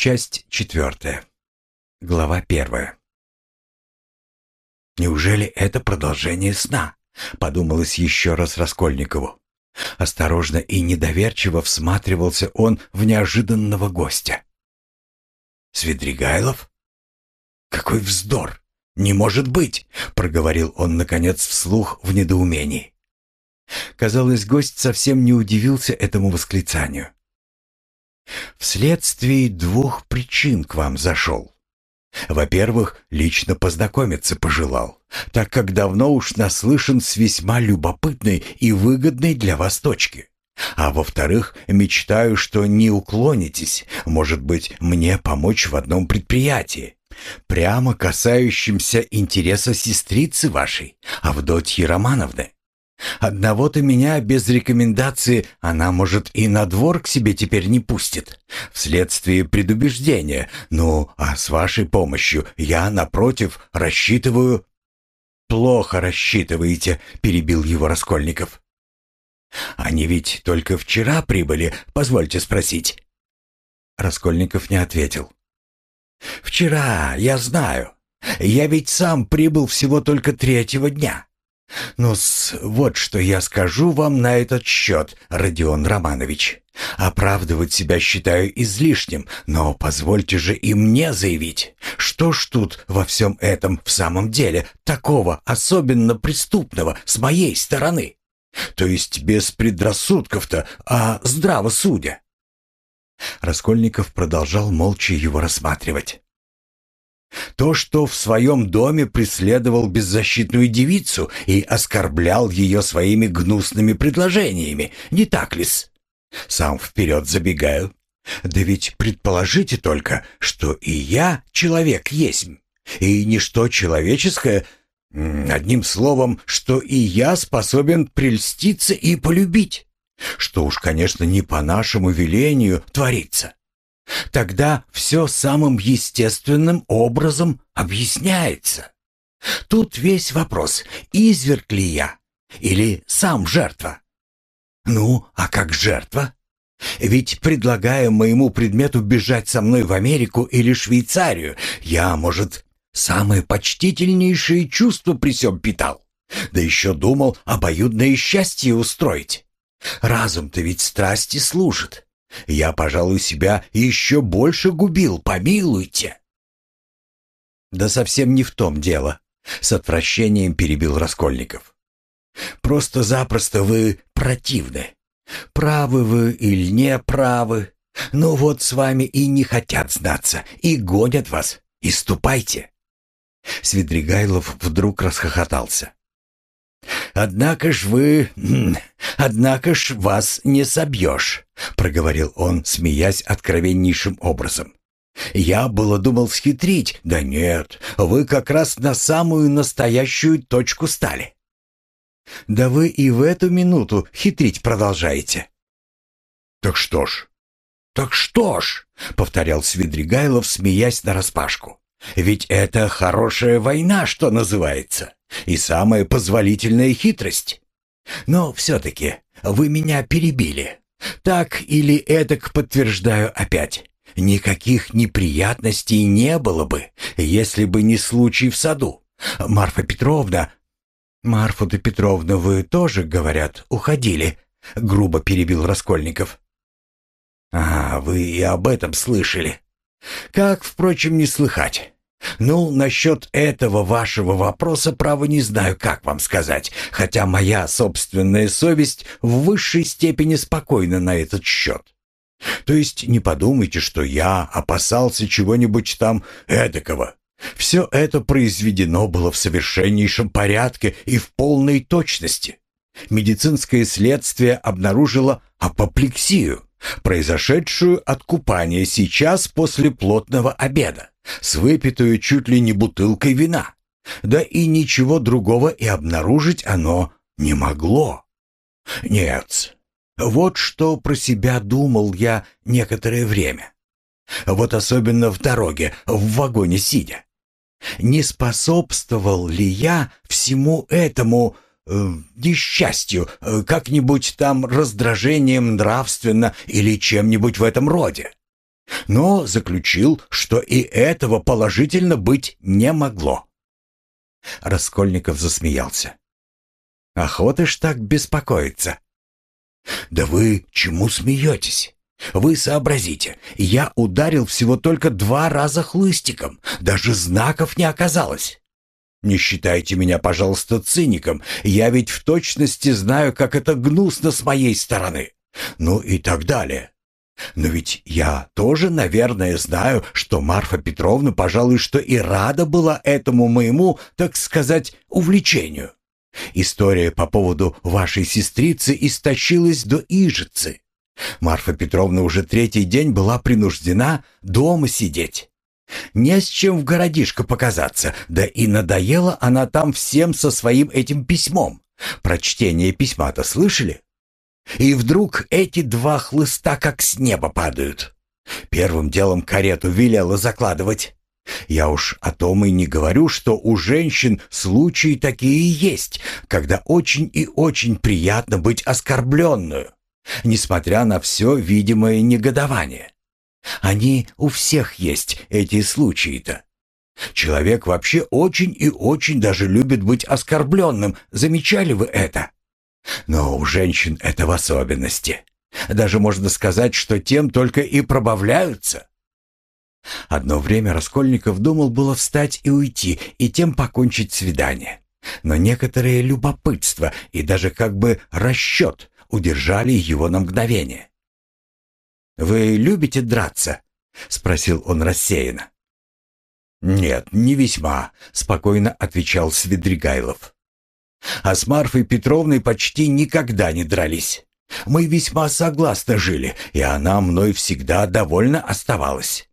Часть четвертая. Глава первая. «Неужели это продолжение сна?» — подумалось еще раз Раскольникову. Осторожно и недоверчиво всматривался он в неожиданного гостя. «Свидригайлов? Какой вздор! Не может быть!» — проговорил он, наконец, вслух в недоумении. Казалось, гость совсем не удивился этому восклицанию. Вследствие двух причин к вам зашел. Во-первых, лично познакомиться пожелал, так как давно уж наслышан с весьма любопытной и выгодной для вас точки. А во-вторых, мечтаю, что не уклонитесь, может быть, мне помочь в одном предприятии, прямо касающемся интереса сестрицы вашей, Авдотьи Романовны. Одного-то меня без рекомендации она, может, и на двор к себе теперь не пустит, вследствие предубеждения. Ну, а с вашей помощью я, напротив, рассчитываю...» «Плохо рассчитываете», — перебил его Раскольников. «Они ведь только вчера прибыли, позвольте спросить». Раскольников не ответил. «Вчера, я знаю. Я ведь сам прибыл всего только третьего дня ну вот что я скажу вам на этот счет, Родион Романович. Оправдывать себя считаю излишним, но позвольте же и мне заявить, что ж тут во всем этом в самом деле такого особенно преступного с моей стороны? То есть без предрассудков-то, а здраво судя. Раскольников продолжал молча его рассматривать. То, что в своем доме преследовал беззащитную девицу и оскорблял ее своими гнусными предложениями, не так ли-с? Сам вперед забегаю. Да ведь предположите только, что и я человек есть, и ничто человеческое, одним словом, что и я способен прельститься и полюбить, что уж, конечно, не по нашему велению творится. Тогда все самым естественным образом объясняется. Тут весь вопрос, изверг ли я или сам жертва. Ну, а как жертва? Ведь, предлагая моему предмету бежать со мной в Америку или Швейцарию, я, может, самые почтительнейшие чувства при всем питал. Да еще думал обоюдное счастье устроить. Разум-то ведь страсти служит. Я, пожалуй, себя еще больше губил, помилуйте. Да совсем не в том дело, с отвращением перебил Раскольников. Просто-запросто вы противны. Правы вы или не правы. Ну вот с вами и не хотят знаться, и гонят вас, и ступайте. Свидригайлов вдруг расхохотался. «Однако ж вы... Однако ж вас не собьешь», — проговорил он, смеясь откровеннейшим образом. «Я было думал схитрить, да нет, вы как раз на самую настоящую точку стали». «Да вы и в эту минуту хитрить продолжаете». «Так что ж?» «Так что ж?» — повторял Свидригайлов, смеясь нараспашку. «Ведь это хорошая война, что называется» и самая позволительная хитрость. Но все-таки вы меня перебили. Так или эдак подтверждаю опять. Никаких неприятностей не было бы, если бы не случай в саду. Марфа Петровна... Марфу-то Петровна вы тоже, говорят, уходили, грубо перебил Раскольников. А, вы и об этом слышали. Как, впрочем, не слыхать. «Ну, насчет этого вашего вопроса, право, не знаю, как вам сказать, хотя моя собственная совесть в высшей степени спокойна на этот счет. То есть не подумайте, что я опасался чего-нибудь там эдакого. Все это произведено было в совершеннейшем порядке и в полной точности. Медицинское следствие обнаружило апоплексию, произошедшую от купания сейчас после плотного обеда с выпитую чуть ли не бутылкой вина. Да и ничего другого и обнаружить оно не могло. Нет, вот что про себя думал я некоторое время. Вот особенно в дороге, в вагоне сидя. Не способствовал ли я всему этому э, несчастью, э, как-нибудь там раздражением нравственно или чем-нибудь в этом роде? но заключил, что и этого положительно быть не могло. Раскольников засмеялся. «Охота ж так беспокоиться». «Да вы чему смеетесь? Вы сообразите, я ударил всего только два раза хлыстиком, даже знаков не оказалось. Не считайте меня, пожалуйста, циником, я ведь в точности знаю, как это гнусно с моей стороны. Ну и так далее. Но ведь я тоже, наверное, знаю, что Марфа Петровна, пожалуй, что и рада была этому моему, так сказать, увлечению. История по поводу вашей сестрицы истощилась до Ижицы. Марфа Петровна уже третий день была принуждена дома сидеть. Не с чем в городишко показаться, да и надоела она там всем со своим этим письмом. Прочтение письма-то слышали? И вдруг эти два хлыста как с неба падают. Первым делом карету велела закладывать. Я уж о том и не говорю, что у женщин случаи такие есть, когда очень и очень приятно быть оскорбленную, несмотря на все видимое негодование. Они у всех есть, эти случаи-то. Человек вообще очень и очень даже любит быть оскорбленным. Замечали вы это? Но у женщин это в особенности. Даже можно сказать, что тем только и пробавляются. Одно время Раскольников думал было встать и уйти, и тем покончить свидание. Но некоторое любопытство и даже как бы расчет удержали его на мгновение. «Вы любите драться?» — спросил он рассеянно. «Нет, не весьма», — спокойно отвечал Свидригайлов. А с Марфой Петровной почти никогда не дрались. Мы весьма согласно жили, и она мной всегда довольно оставалась.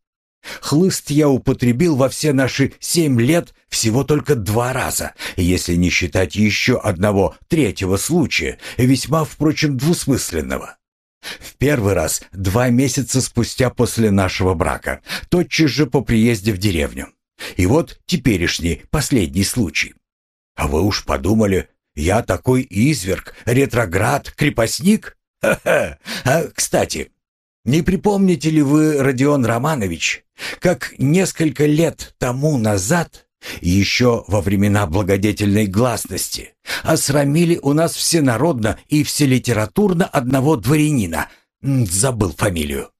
Хлыст я употребил во все наши семь лет всего только два раза, если не считать еще одного третьего случая, весьма, впрочем, двусмысленного. В первый раз два месяца спустя после нашего брака, тотчас же по приезде в деревню. И вот теперешний, последний случай. А вы уж подумали, я такой изверг, ретроград, крепостник? Ха-ха! А, кстати, не припомните ли вы, Родион Романович, как несколько лет тому назад, еще во времена благодетельной гласности, осрамили у нас всенародно и вселитературно одного дворянина, забыл фамилию.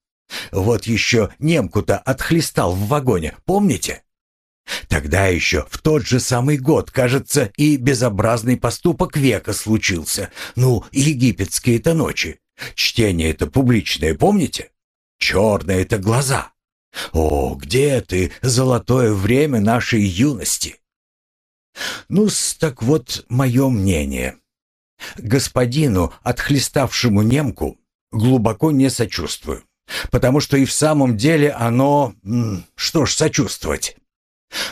Вот еще немку-то отхлестал в вагоне, помните? Тогда еще, в тот же самый год, кажется, и безобразный поступок века случился. Ну, египетские-то ночи. Чтение это публичное, помните? Черные это глаза. О, где ты, золотое время нашей юности? ну так вот мое мнение. Господину, отхлеставшему немку, глубоко не сочувствую. Потому что и в самом деле оно... Что ж сочувствовать?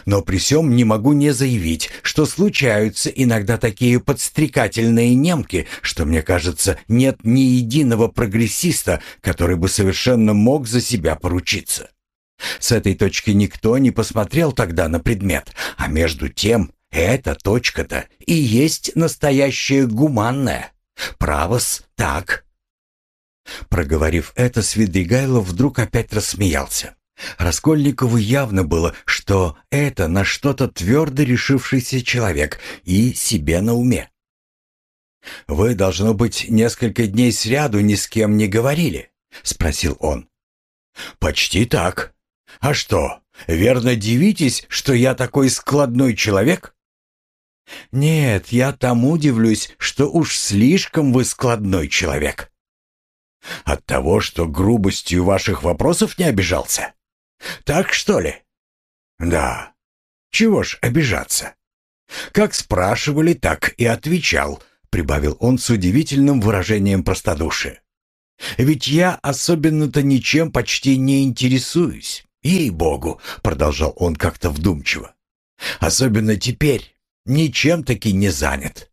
Но при всем не могу не заявить, что случаются иногда такие подстрекательные немки, что, мне кажется, нет ни единого прогрессиста, который бы совершенно мог за себя поручиться. С этой точки никто не посмотрел тогда на предмет, а между тем эта точка-то и есть настоящая гуманная. Правос так. Проговорив это, Свидригайлов вдруг опять рассмеялся. Раскольникову явно было, что это на что-то твердо решившийся человек и себе на уме. «Вы, должно быть, несколько дней сряду ни с кем не говорили?» — спросил он. «Почти так. А что, верно дивитесь, что я такой складной человек?» «Нет, я тому удивлюсь, что уж слишком вы складной человек». «От того, что грубостью ваших вопросов не обижался?» Так что ли? Да. Чего ж обижаться? Как спрашивали, так и отвечал, прибавил он с удивительным выражением простодушия. Ведь я особенно-то ничем почти не интересуюсь. Ей-богу, продолжал он как-то вдумчиво. Особенно теперь ничем таки не занят.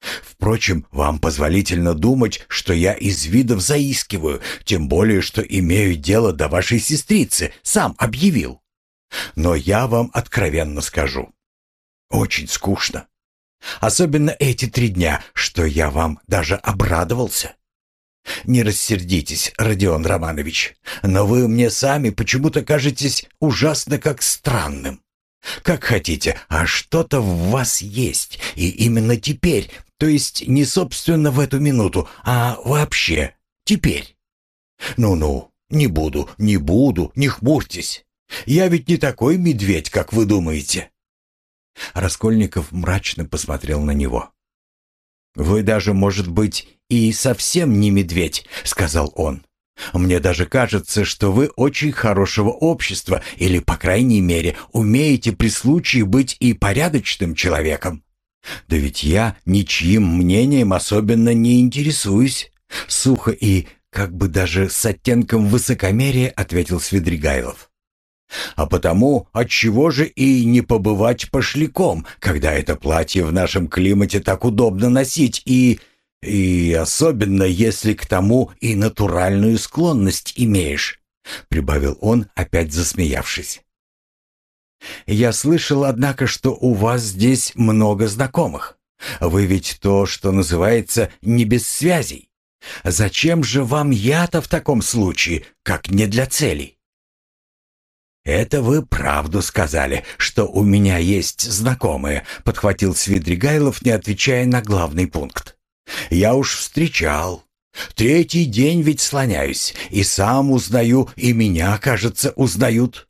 Впрочем, вам позволительно думать, что я из видов заискиваю, тем более, что имею дело до вашей сестрицы, сам объявил. Но я вам откровенно скажу. Очень скучно. Особенно эти три дня, что я вам даже обрадовался. Не рассердитесь, Родион Романович, но вы мне сами почему-то кажетесь ужасно как странным. Как хотите, а что-то в вас есть, и именно теперь, то есть не собственно в эту минуту, а вообще теперь. Ну-ну, не буду, не буду, не хмурьтесь. Я ведь не такой медведь, как вы думаете. Раскольников мрачно посмотрел на него. «Вы даже, может быть, и совсем не медведь», — сказал он. Мне даже кажется, что вы очень хорошего общества или, по крайней мере, умеете при случае быть и порядочным человеком. Да ведь я ничьим мнением особенно не интересуюсь. Сухо и как бы даже с оттенком высокомерия ответил Свидригайлов. А потому отчего же и не побывать пошляком, когда это платье в нашем климате так удобно носить и и особенно, если к тому и натуральную склонность имеешь», — прибавил он, опять засмеявшись. «Я слышал, однако, что у вас здесь много знакомых. Вы ведь то, что называется, не без связей. Зачем же вам я-то в таком случае, как не для целей?» «Это вы правду сказали, что у меня есть знакомые», — подхватил Свидригайлов, не отвечая на главный пункт. Я уж встречал. Третий день ведь слоняюсь, и сам узнаю, и меня, кажется, узнают.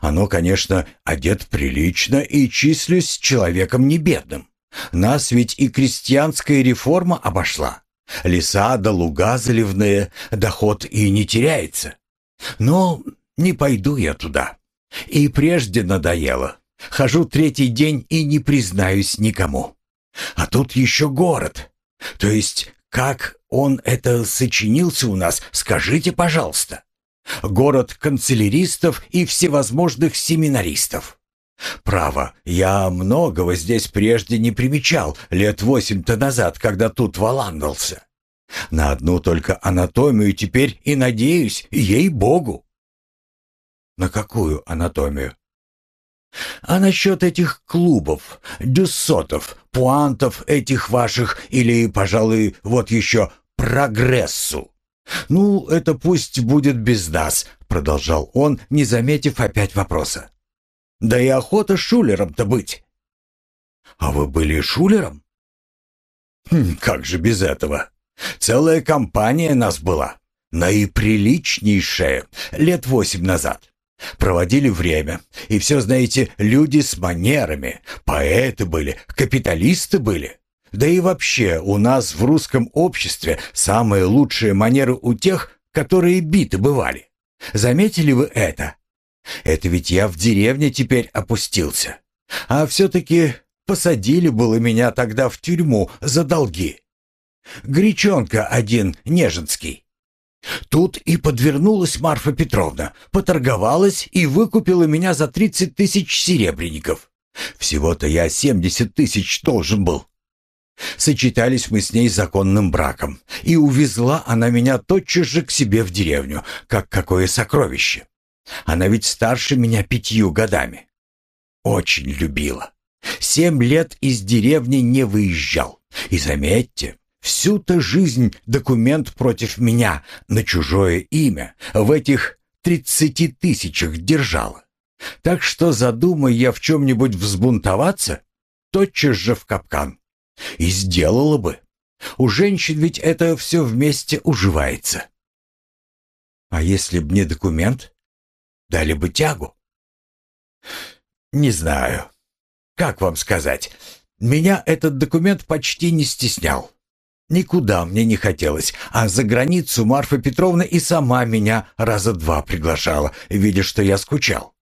Оно, конечно, одет прилично и числюсь человеком не бедным. Нас ведь и крестьянская реформа обошла. Леса да луга заливные, доход и не теряется. Но не пойду я туда. И прежде надоело. Хожу третий день и не признаюсь никому. А тут еще город. То есть, как он это сочинился у нас, скажите, пожалуйста. Город канцеляристов и всевозможных семинаристов. Право, я многого здесь прежде не примечал, лет восемь-то назад, когда тут валандался. На одну только анатомию теперь и надеюсь, ей-богу. На какую анатомию? А насчет этих клубов, дюссотов, пуантов этих ваших или, пожалуй, вот еще прогрессу? Ну, это пусть будет без нас, продолжал он, не заметив опять вопроса. Да и охота шулером-то быть. А вы были шулером? Хм, как же без этого? Целая компания нас была, наиприличнейшая, лет восемь назад. Проводили время. И все, знаете, люди с манерами. Поэты были, капиталисты были. Да и вообще у нас в русском обществе самые лучшие манеры у тех, которые биты бывали. Заметили вы это? Это ведь я в деревне теперь опустился. А все-таки посадили было меня тогда в тюрьму за долги. Гречонка один, Нежинский. Тут и подвернулась Марфа Петровна, поторговалась и выкупила меня за тридцать тысяч серебряников. Всего-то я семьдесят тысяч должен был. Сочетались мы с ней законным браком, и увезла она меня тотчас же к себе в деревню, как какое сокровище. Она ведь старше меня пятью годами. Очень любила. Семь лет из деревни не выезжал. И заметьте, Всю-то жизнь документ против меня на чужое имя в этих тридцати тысячах держала. Так что задумай я в чем-нибудь взбунтоваться, тотчас же в капкан. И сделала бы. У женщин ведь это все вместе уживается. А если б не документ, дали бы тягу? Не знаю. Как вам сказать? Меня этот документ почти не стеснял. Никуда мне не хотелось, а за границу Марфа Петровна и сама меня раза два приглашала, видя, что я скучал.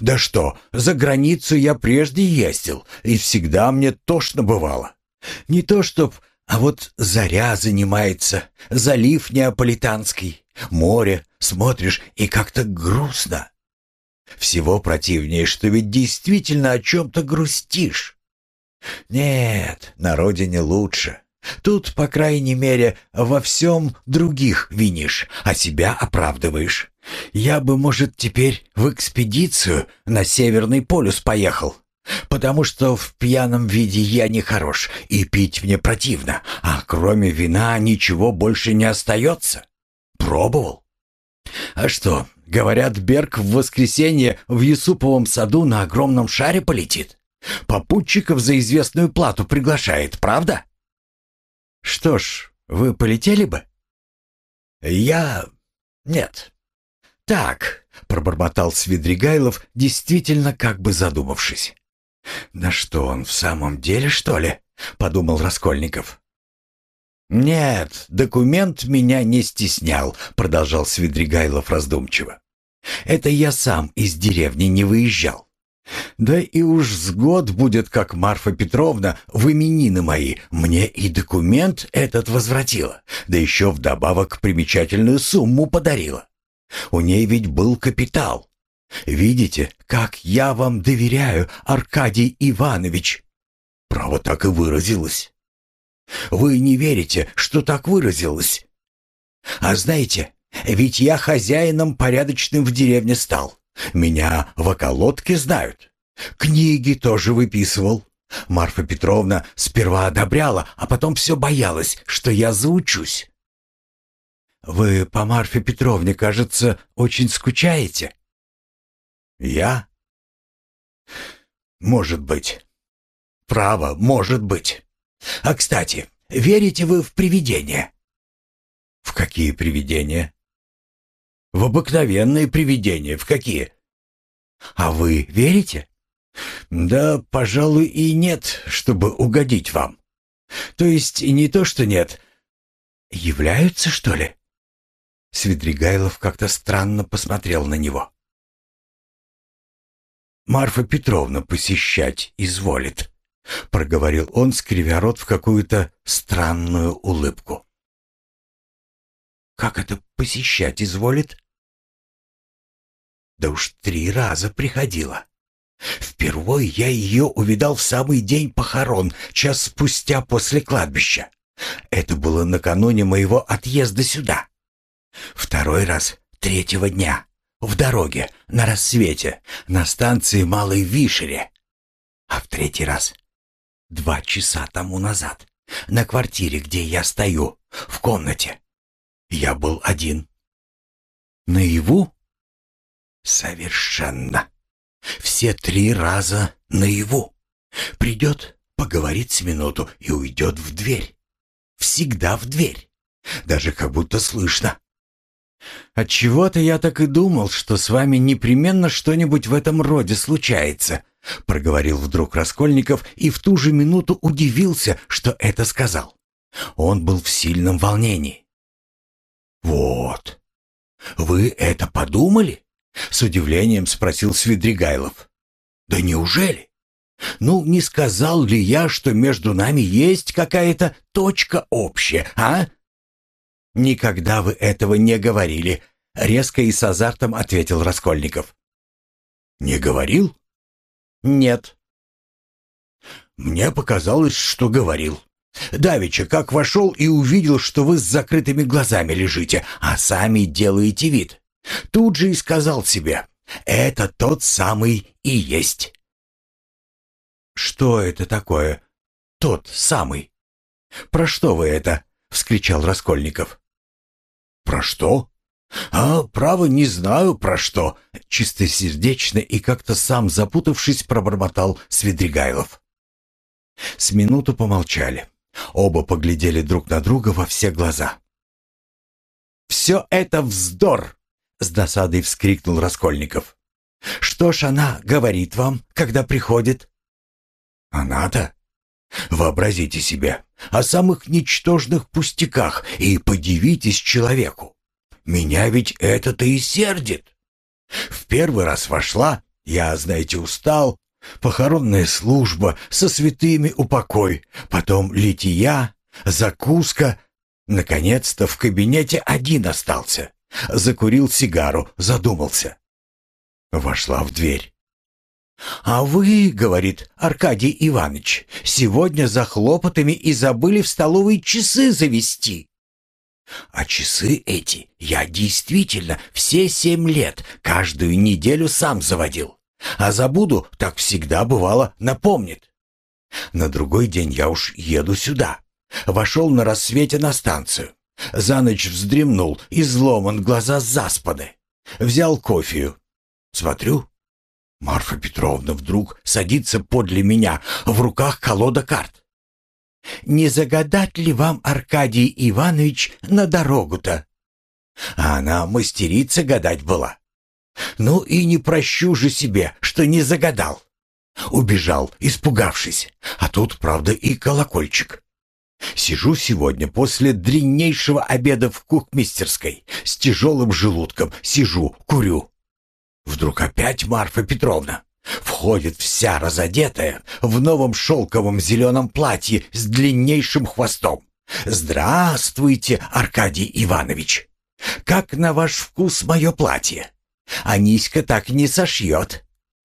Да что, за границу я прежде ездил, и всегда мне тошно бывало. Не то чтоб, а вот заря занимается, залив неаполитанский, море, смотришь, и как-то грустно. Всего противнее, что ведь действительно о чем-то грустишь. Нет, на родине лучше. Тут, по крайней мере, во всем других винишь, а себя оправдываешь. Я бы, может, теперь в экспедицию на Северный полюс поехал. потому что в пьяном виде я не хорош, и пить мне противно, а кроме вина ничего больше не остается. Пробовал. А что, говорят, Берг в воскресенье в Юсуповом саду на огромном шаре полетит? Попутчиков за известную плату приглашает, правда? Что ж, вы полетели бы? Я... нет. Так, пробормотал Свидригайлов, действительно как бы задумавшись. «Да что он в самом деле, что ли?» — подумал Раскольников. «Нет, документ меня не стеснял», — продолжал Свидригайлов раздумчиво. «Это я сам из деревни не выезжал. Да и уж с год будет, как Марфа Петровна в именины мои мне и документ этот возвратила, да еще вдобавок примечательную сумму подарила. У ней ведь был капитал. Видите, как я вам доверяю, Аркадий Иванович?» Право так и выразилась. Вы не верите, что так выразилась? А знаете, ведь я хозяином порядочным в деревне стал. Меня в околотке знают. Книги тоже выписывал. Марфа Петровна сперва одобряла, а потом все боялась, что я заучусь. «Вы по Марфе Петровне, кажется, очень скучаете?» «Я?» «Может быть. Право, может быть. А, кстати, верите вы в привидения?» «В какие привидения?» «В обыкновенные привидения. В какие?» «А вы верите?» «Да, пожалуй, и нет, чтобы угодить вам. То есть не то, что нет. Являются, что ли?» Свидригайлов как-то странно посмотрел на него. «Марфа Петровна посещать изволит», — проговорил он, скривя рот в какую-то странную улыбку. «Как это посещать изволит?» «Да уж три раза приходила. Впервые я ее увидал в самый день похорон, час спустя после кладбища. Это было накануне моего отъезда сюда. Второй раз третьего дня, в дороге, на рассвете, на станции Малой Вишере. А в третий раз два часа тому назад, на квартире, где я стою, в комнате. Я был один. Наяву? Совершенно. Все три раза наяву. Придет, поговорит с минуту и уйдет в дверь. Всегда в дверь. Даже как будто слышно. Отчего-то я так и думал, что с вами непременно что-нибудь в этом роде случается, проговорил вдруг Раскольников и в ту же минуту удивился, что это сказал. Он был в сильном волнении. Вот. Вы это подумали? С удивлением спросил Свидригайлов. Да неужели? Ну, не сказал ли я, что между нами есть какая-то точка общая, а? «Никогда вы этого не говорили», — резко и с азартом ответил Раскольников. «Не говорил?» «Нет». «Мне показалось, что говорил. Давича, как вошел и увидел, что вы с закрытыми глазами лежите, а сами делаете вид. Тут же и сказал себе, это тот самый и есть». «Что это такое? Тот самый? Про что вы это?» — вскричал Раскольников. «Про что?» «А, право, не знаю, про что», — чистосердечно и как-то сам запутавшись пробормотал Свидригайлов. С минуту помолчали. Оба поглядели друг на друга во все глаза. «Все это вздор!» — с досадой вскрикнул Раскольников. «Что ж она говорит вам, когда приходит?» «Она-то? Вообразите себе, о самых ничтожных пустяках и подивитесь человеку. Меня ведь это-то и сердит. В первый раз вошла, я, знаете, устал, похоронная служба, со святыми упокой, потом лития, закуска. Наконец-то в кабинете один остался. Закурил сигару, задумался. Вошла в дверь. «А вы, — говорит Аркадий Иванович, — сегодня за хлопотами и забыли в столовой часы завести». А часы эти я действительно все семь лет каждую неделю сам заводил. А забуду, так всегда бывало, напомнит. На другой день я уж еду сюда. Вошел на рассвете на станцию. За ночь вздремнул, изломан, глаза заспаны. Взял кофею. Смотрю, Марфа Петровна вдруг садится подле меня, в руках колода карт. «Не загадать ли вам, Аркадий Иванович, на дорогу-то?» А она мастерица гадать была. Ну и не прощу же себе, что не загадал. Убежал, испугавшись. А тут, правда, и колокольчик. Сижу сегодня после дреннейшего обеда в кухмистерской. С тяжелым желудком. Сижу, курю. Вдруг опять Марфа Петровна. Входит вся разодетая, в новом шелковом зеленом платье с длиннейшим хвостом. «Здравствуйте, Аркадий Иванович! Как на ваш вкус мое платье? Аниська так не сошьет.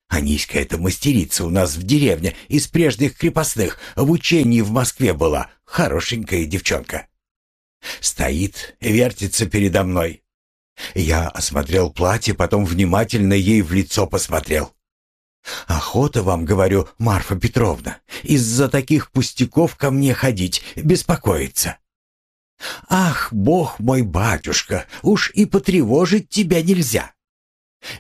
Аниська — это мастерица у нас в деревне, из прежних крепостных, в учении в Москве была, хорошенькая девчонка. Стоит, вертится передо мной. Я осмотрел платье, потом внимательно ей в лицо посмотрел. «Охота вам, говорю, Марфа Петровна, из-за таких пустяков ко мне ходить, беспокоиться». «Ах, бог мой батюшка, уж и потревожить тебя нельзя.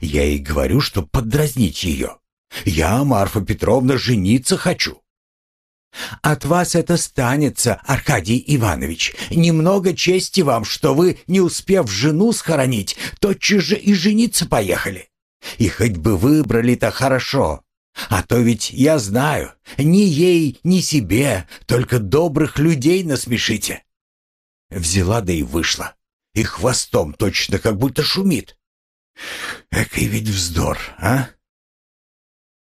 Я ей говорю, что подразнить ее. Я, Марфа Петровна, жениться хочу. От вас это станется, Аркадий Иванович. Немного чести вам, что вы, не успев жену схоронить, тотчас же и жениться поехали. И хоть бы выбрали-то хорошо. А то ведь я знаю, ни ей, ни себе, только добрых людей насмешите. Взяла да и вышла. И хвостом точно как будто шумит. Экой ведь вздор, а?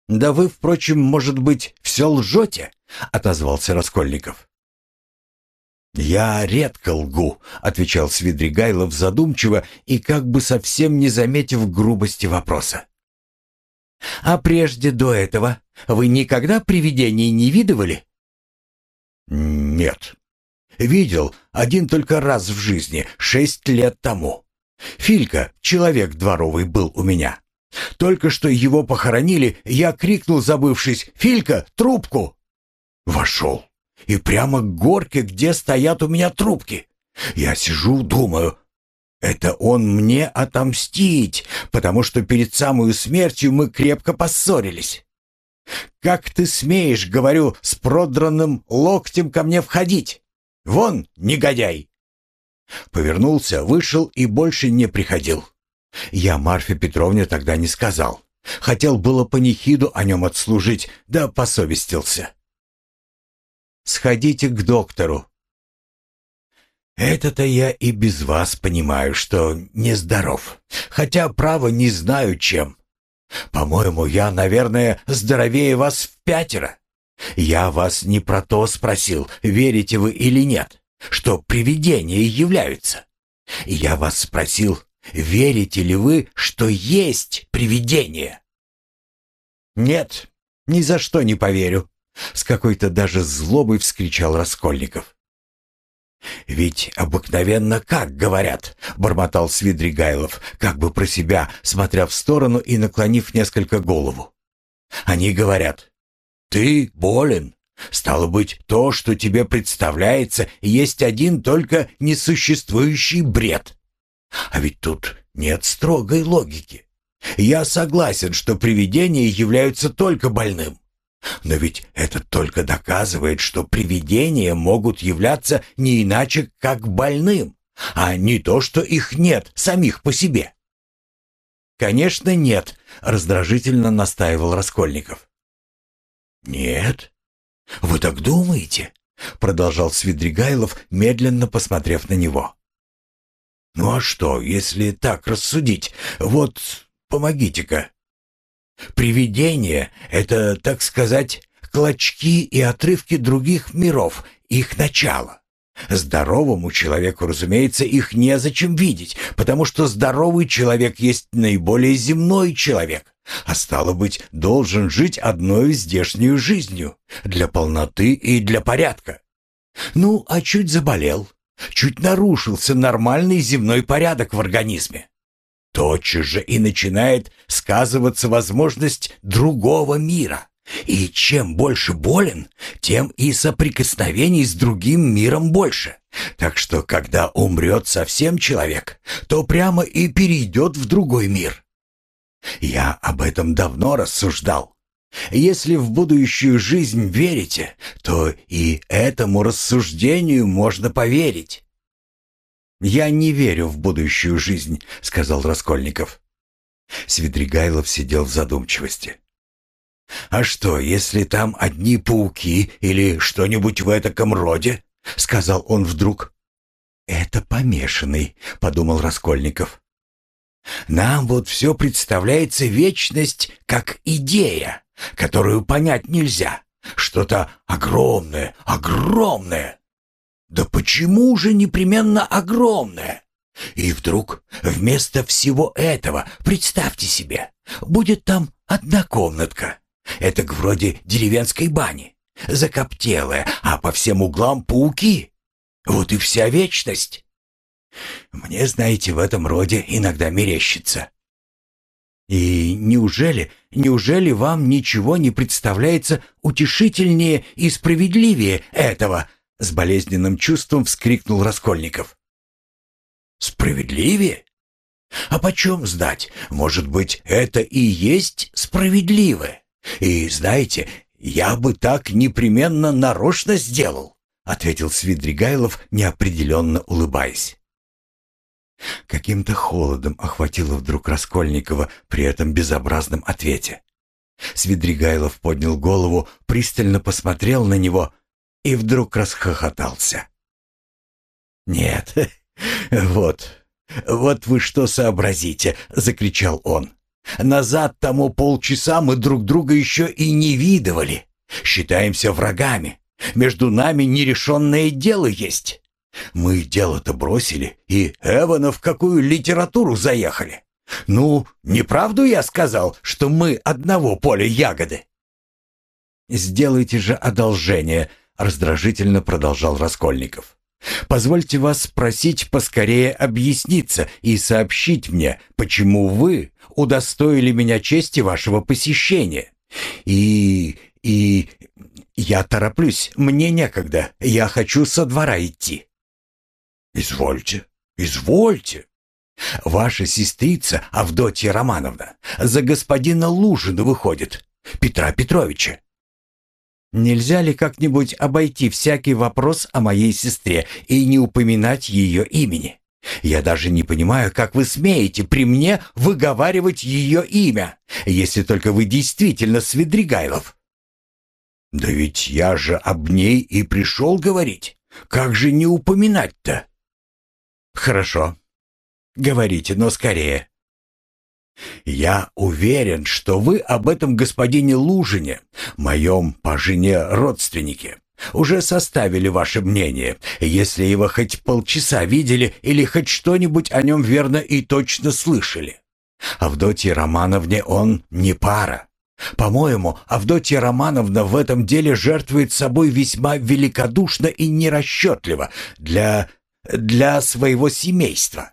Да вы, впрочем, может быть, все лжете? Отозвался Раскольников. «Я редко лгу», — отвечал Свидригайлов задумчиво и как бы совсем не заметив грубости вопроса. «А прежде до этого вы никогда привидений не видывали?» «Нет. Видел один только раз в жизни, шесть лет тому. Филька, человек дворовый, был у меня. Только что его похоронили, я крикнул, забывшись, «Филька, трубку!» Вошел. И прямо к горке, где стоят у меня трубки. Я сижу, думаю, это он мне отомстить, потому что перед самой смертью мы крепко поссорились. «Как ты смеешь, — говорю, — с продранным локтем ко мне входить? Вон, негодяй!» Повернулся, вышел и больше не приходил. Я Марфе Петровне тогда не сказал. Хотел было панихиду о нем отслужить, да посовестился. «Сходите к доктору». «Это-то я и без вас понимаю, что нездоров, хотя, право, не знаю чем. По-моему, я, наверное, здоровее вас в пятеро. Я вас не про то спросил, верите вы или нет что привидения являются. я вас спросил, верите ли вы, что есть привидения? Нет, ни за что не поверю, с какой-то даже злобой вскричал Раскольников. «Ведь обыкновенно как говорят», — бормотал Свидригайлов, как бы про себя, смотря в сторону и наклонив несколько голову. «Они говорят, ты болен, Стало быть, то, что тебе представляется, есть один только несуществующий бред. А ведь тут нет строгой логики. Я согласен, что привидения являются только больным. Но ведь это только доказывает, что привидения могут являться не иначе, как больным, а не то, что их нет самих по себе. «Конечно, нет», — раздражительно настаивал Раскольников. «Нет? «Вы так думаете?» — продолжал Свидригайлов, медленно посмотрев на него. «Ну а что, если так рассудить? Вот, помогите-ка. Привидение — это, так сказать, клочки и отрывки других миров, их начало. Здоровому человеку, разумеется, их незачем видеть, потому что здоровый человек есть наиболее земной человек, а стало быть, должен жить одной здешнюю жизнью, для полноты и для порядка. Ну, а чуть заболел, чуть нарушился нормальный земной порядок в организме. тотчас же и начинает сказываться возможность другого мира. И чем больше болен, тем и соприкосновений с другим миром больше. Так что, когда умрет совсем человек, то прямо и перейдет в другой мир. Я об этом давно рассуждал. Если в будущую жизнь верите, то и этому рассуждению можно поверить. «Я не верю в будущую жизнь», — сказал Раскольников. Свидригайлов сидел в задумчивости. «А что, если там одни пауки или что-нибудь в этаком роде?» — сказал он вдруг. «Это помешанный», — подумал Раскольников. «Нам вот все представляется вечность как идея, которую понять нельзя. Что-то огромное, огромное. Да почему же непременно огромное? И вдруг вместо всего этого, представьте себе, будет там одна комнатка. Это вроде деревенской бани, закоптелая, а по всем углам пауки. Вот и вся вечность. Мне, знаете, в этом роде иногда мерещится. И неужели, неужели вам ничего не представляется утешительнее и справедливее этого? С болезненным чувством вскрикнул Раскольников. Справедливее? А почем сдать? Может быть, это и есть справедливое? И знаете, я бы так непременно нарочно сделал, ответил Свидригайлов, неопределенно улыбаясь. Каким-то холодом охватило вдруг Раскольникова при этом безобразном ответе. Свидригайлов поднял голову, пристально посмотрел на него и вдруг расхохотался. «Нет, вот, вот вы что сообразите!» — закричал он. «Назад тому полчаса мы друг друга еще и не видывали. Считаемся врагами. Между нами нерешенное дело есть. Мы дело-то бросили, и Эвана в какую литературу заехали. Ну, неправду я сказал, что мы одного поля ягоды. Сделайте же одолжение, раздражительно продолжал Раскольников. Позвольте вас спросить поскорее объясниться и сообщить мне, почему вы удостоили меня чести вашего посещения. И... и... я тороплюсь, мне некогда, я хочу со двора идти. «Извольте, извольте!» «Ваша сестрица Авдотья Романовна за господина Лужина выходит, Петра Петровича». «Нельзя ли как-нибудь обойти всякий вопрос о моей сестре и не упоминать ее имени? Я даже не понимаю, как вы смеете при мне выговаривать ее имя, если только вы действительно Свидригайлов». «Да ведь я же об ней и пришел говорить. Как же не упоминать-то?» «Хорошо. Говорите, но скорее». «Я уверен, что вы об этом господине Лужине, моем по жене родственнике, уже составили ваше мнение, если его хоть полчаса видели или хоть что-нибудь о нем верно и точно слышали. Авдотье Романовне он не пара. По-моему, Авдотья Романовна в этом деле жертвует собой весьма великодушно и нерасчетливо для для своего семейства.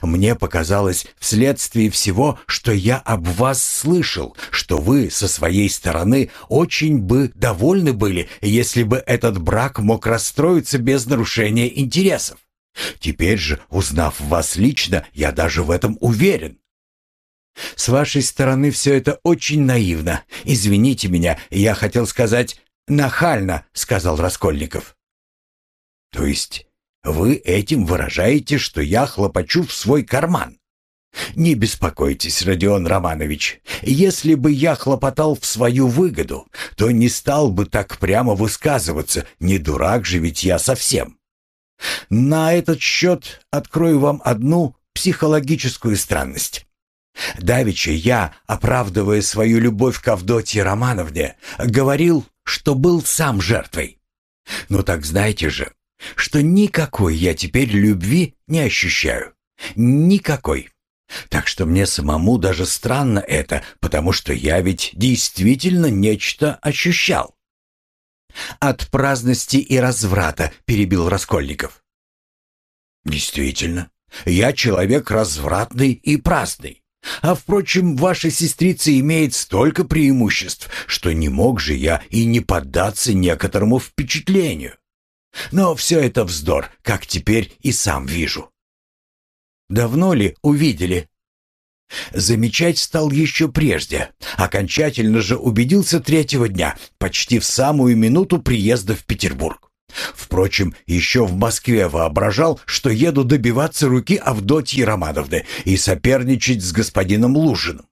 Мне показалось вследствие всего, что я об вас слышал, что вы со своей стороны очень бы довольны были, если бы этот брак мог расстроиться без нарушения интересов. Теперь же, узнав вас лично, я даже в этом уверен. С вашей стороны все это очень наивно. Извините меня, я хотел сказать нахально, сказал Раскольников. То есть вы этим выражаете, что я хлопочу в свой карман. Не беспокойтесь, Родион Романович. Если бы я хлопотал в свою выгоду, то не стал бы так прямо высказываться, не дурак же ведь я совсем. На этот счет открою вам одну психологическую странность. Давеча я, оправдывая свою любовь к Авдотье Романовне, говорил, что был сам жертвой. Ну так знаете же, что никакой я теперь любви не ощущаю. Никакой. Так что мне самому даже странно это, потому что я ведь действительно нечто ощущал. От праздности и разврата перебил Раскольников. Действительно, Я человек развратный и праздный. А впрочем, ваша сестрица имеет столько преимуществ, что не мог же я и не поддаться некоторому впечатлению. Но все это вздор, как теперь и сам вижу. Давно ли увидели? Замечать стал еще прежде. Окончательно же убедился третьего дня, почти в самую минуту приезда в Петербург. Впрочем, еще в Москве воображал, что еду добиваться руки Авдотьи Романовны и соперничать с господином Лужиным.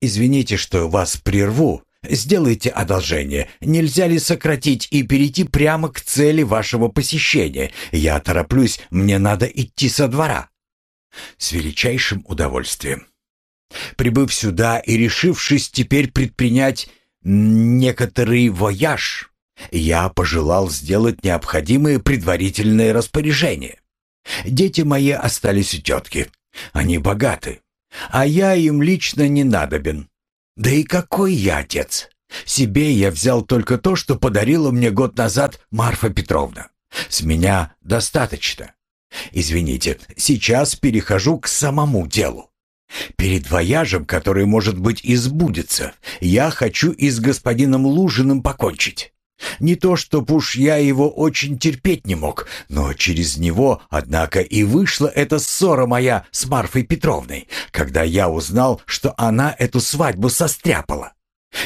«Извините, что вас прерву. Сделайте одолжение. Нельзя ли сократить и перейти прямо к цели вашего посещения? Я тороплюсь, мне надо идти со двора». «С величайшим удовольствием». Прибыв сюда и решившись теперь предпринять некоторый вояж, я пожелал сделать необходимые предварительные распоряжения. Дети мои остались у тетки. Они богаты. А я им лично не надобен. Да и какой я отец? Себе я взял только то, что подарила мне год назад Марфа Петровна. С меня достаточно. Извините, сейчас перехожу к самому делу. Перед вояжем, который, может быть, избудется, я хочу и с господином Лужиным покончить. Не то, чтоб уж я его очень терпеть не мог, но через него, однако, и вышла эта ссора моя с Марфой Петровной, когда я узнал, что она эту свадьбу состряпала.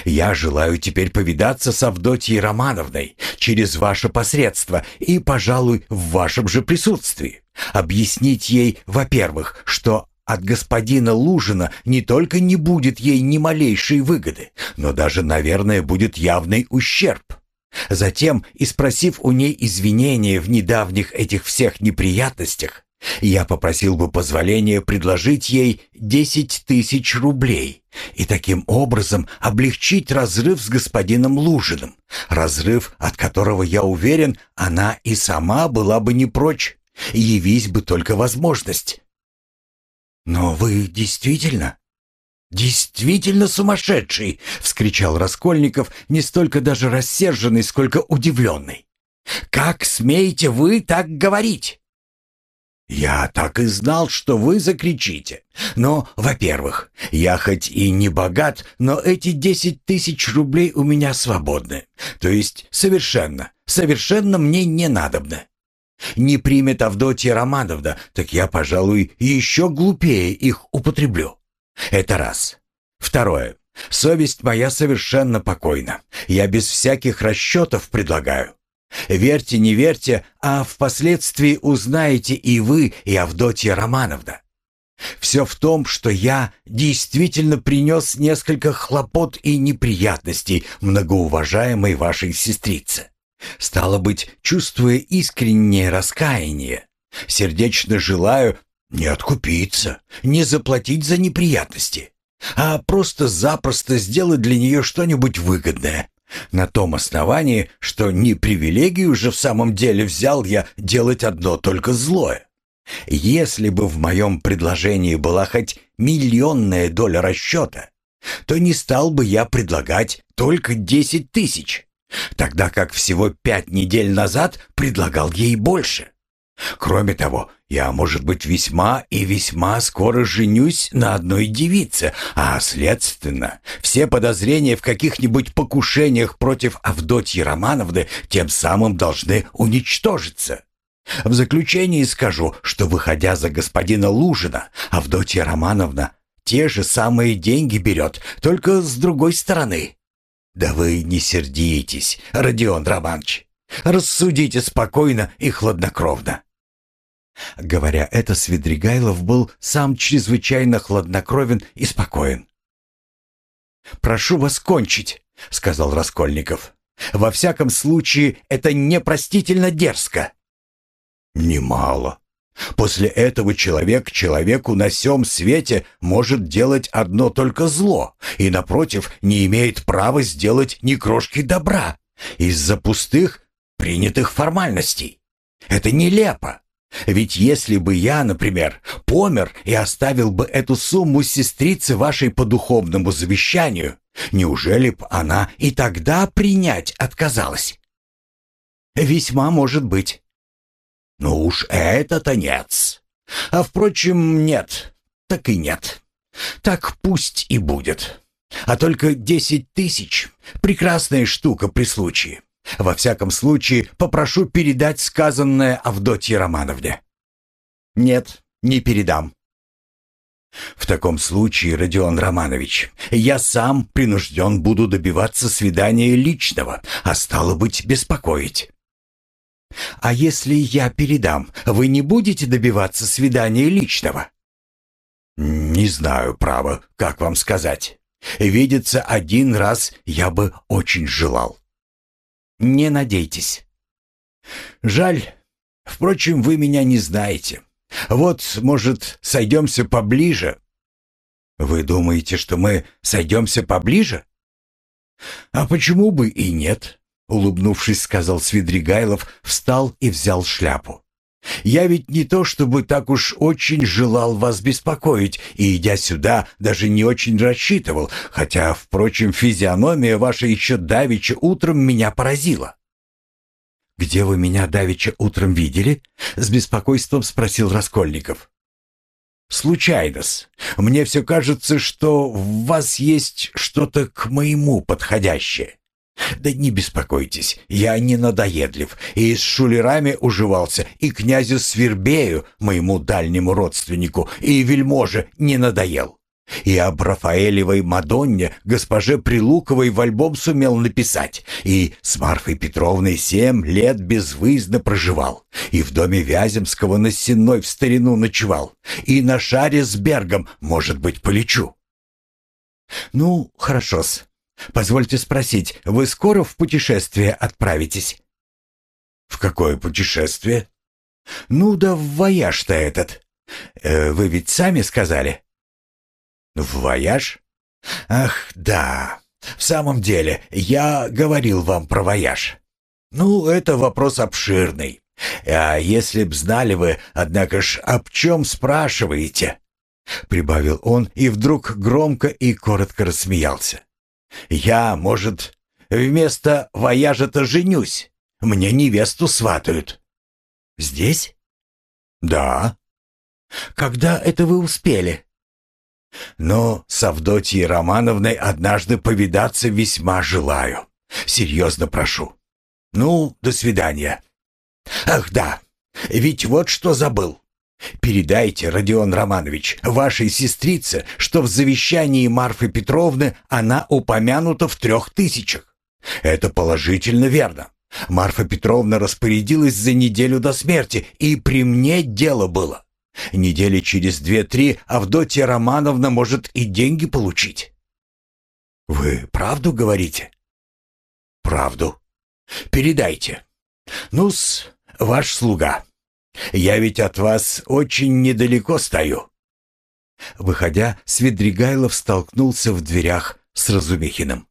Я желаю теперь повидаться с Авдотьей Романовной через ваше посредство и, пожалуй, в вашем же присутствии. Объяснить ей, во-первых, что от господина Лужина не только не будет ей ни малейшей выгоды, но даже, наверное, будет явный ущерб. Затем, и спросив у ней извинения в недавних этих всех неприятностях, я попросил бы позволения предложить ей десять тысяч рублей и таким образом облегчить разрыв с господином Лужиным, разрыв, от которого, я уверен, она и сама была бы не прочь, явись бы только возможность. «Но вы действительно «Действительно сумасшедший!» — вскричал Раскольников, не столько даже рассерженный, сколько удивленный. «Как смеете вы так говорить?» «Я так и знал, что вы закричите. Но, во-первых, я хоть и не богат, но эти десять тысяч рублей у меня свободны. То есть совершенно, совершенно мне не надобно. Не примет Авдотья Романовна, так я, пожалуй, еще глупее их употреблю. Это раз. Второе. Совесть моя совершенно покойна. Я без всяких расчетов предлагаю. Верьте, не верьте, а впоследствии узнаете и вы, и Авдотья Романовна. Все в том, что я действительно принес несколько хлопот и неприятностей многоуважаемой вашей сестрице. Стало быть, чувствуя искреннее раскаяние, сердечно желаю не откупиться, не заплатить за неприятности, а просто-запросто сделать для нее что-нибудь выгодное. На том основании, что не привилегию же в самом деле взял я делать одно только злое. Если бы в моем предложении была хоть миллионная доля расчета, то не стал бы я предлагать только десять тысяч, тогда как всего пять недель назад предлагал ей больше. Кроме того, я, может быть, весьма и весьма скоро женюсь на одной девице, а, следственно, все подозрения в каких-нибудь покушениях против Авдотьи Романовны тем самым должны уничтожиться. В заключение скажу, что, выходя за господина Лужина, Авдотья Романовна те же самые деньги берет, только с другой стороны. Да вы не сердитесь, Родион Романович. Рассудите спокойно и хладнокровно. Говоря это, Свидригайлов был сам чрезвычайно хладнокровен и спокоен. «Прошу вас кончить», — сказал Раскольников. «Во всяком случае, это непростительно дерзко». «Немало. После этого человек человеку на сём свете может делать одно только зло, и, напротив, не имеет права сделать ни крошки добра из-за пустых, принятых формальностей. Это нелепо. Ведь если бы я, например, помер и оставил бы эту сумму сестрице вашей по духовному завещанию, неужели б она и тогда принять отказалась? Весьма может быть. Ну уж это-то нет. А впрочем, нет, так и нет. Так пусть и будет. А только десять тысяч — прекрасная штука при случае. Во всяком случае, попрошу передать сказанное Авдотье Романовне. Нет, не передам. В таком случае, Родион Романович, я сам принужден буду добиваться свидания личного, а стало быть, беспокоить. А если я передам, вы не будете добиваться свидания личного? Не знаю, право, как вам сказать. Видеться один раз я бы очень желал. Не надейтесь. Жаль. Впрочем, вы меня не знаете. Вот, может, сойдемся поближе? Вы думаете, что мы сойдемся поближе? А почему бы и нет? Улыбнувшись, сказал Свидригайлов, встал и взял шляпу. Я ведь не то чтобы так уж очень желал вас беспокоить, и, идя сюда, даже не очень рассчитывал, хотя, впрочем, физиономия ваша еще давеча утром меня поразила. «Где вы меня давеча утром видели?» — с беспокойством спросил Раскольников. «Случайно-с. Мне все кажется, что в вас есть что-то к моему подходящее. Да не беспокойтесь, я не надоедлив, и с шулерами уживался, и князю Свербею, моему дальнему родственнику, и вельможе не надоел. И об Рафаэлевой Мадонне госпоже Прилуковой в альбом сумел написать, и с Марфой Петровной семь лет безвыездно проживал, и в доме Вяземского на Сенной в старину ночевал, и на шаре с Бергом, может быть, полечу. Ну, хорошо-с, Позвольте спросить, вы скоро в путешествие отправитесь? В какое путешествие? Ну да в вояж-то этот. Э, вы ведь сами сказали. В вояж? Ах, да. В самом деле, я говорил вам про вояж. Ну, это вопрос обширный. А если б знали вы, однако ж, об чем спрашиваете? Прибавил он и вдруг громко и коротко рассмеялся. Я, может, вместо вояжа-то женюсь. Мне невесту сватают. Здесь? Да. Когда это вы успели? Но с Авдотьей Романовной однажды повидаться весьма желаю. Серьезно прошу. Ну, до свидания. Ах да, ведь вот что забыл. Передайте, Родион Романович, вашей сестрице, что в завещании Марфы Петровны она упомянута в трех тысячах. Это положительно верно. Марфа Петровна распорядилась за неделю до смерти, и при мне дело было. Недели через две-три Авдотья Романовна может и деньги получить. Вы правду говорите? Правду. Передайте. Ну-с, ваш слуга. Я ведь от вас очень недалеко стою». Выходя, Свидригайлов столкнулся в дверях с Разумихиным.